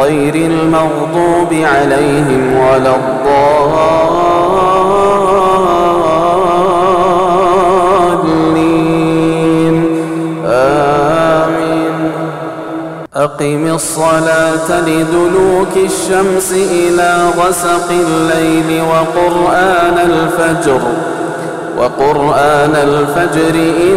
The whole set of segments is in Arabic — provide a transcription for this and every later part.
غير المغضوب عليهم ولا الضالين. آمين. أقم الصلاة لدلوك الشمس إلى غسق الليل وقرآن الفجر وقرآن الفجر إن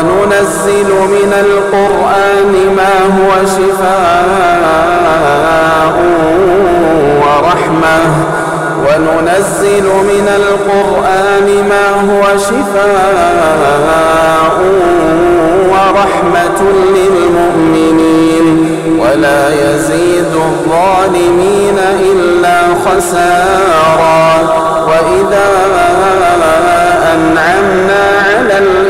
وننزل من القرآن ما هو شفاء ورحمة وننزل من القرآن ما هو شفاء ورحمة للمؤمنين ولا يزيد الظالمين إلا خسارا وإذا أنعمنا على الإنسان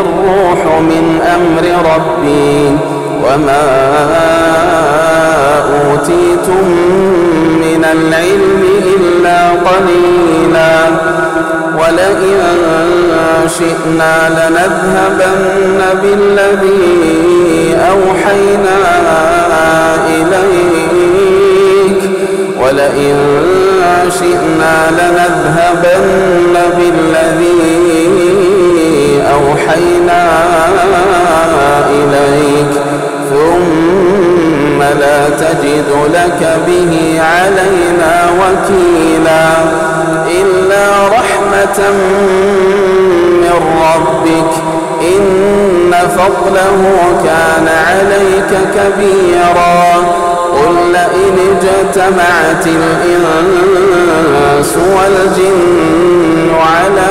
الروح من أمر ربي وما أوتيتم من العلم إلا قليلا ولئن شئنا لنذهبن بالذي أوحينا إليك ولئن شئنا لنذهبن بالذي أوحينا إليك ثم لا تجد لك به علينا وكيلا إلا رحمة من ربك إن فضله كان عليك كبيرا قل لئن اجتمعت الإنس والجن على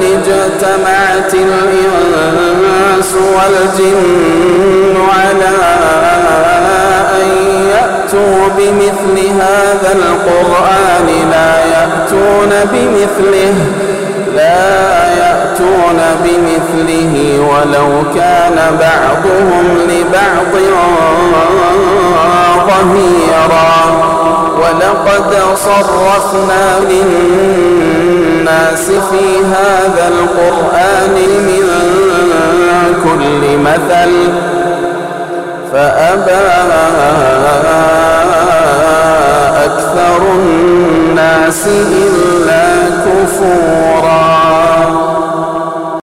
لئن اجتمعت الإنس والجن على أن يأتوا بمثل هذا القرآن لا يأتون بمثله لا يأتون بمثله ولو كان بعضهم لبعض ظهيرا. ولقد صرفنا للناس في هذا القرآن من كل مثل فأبى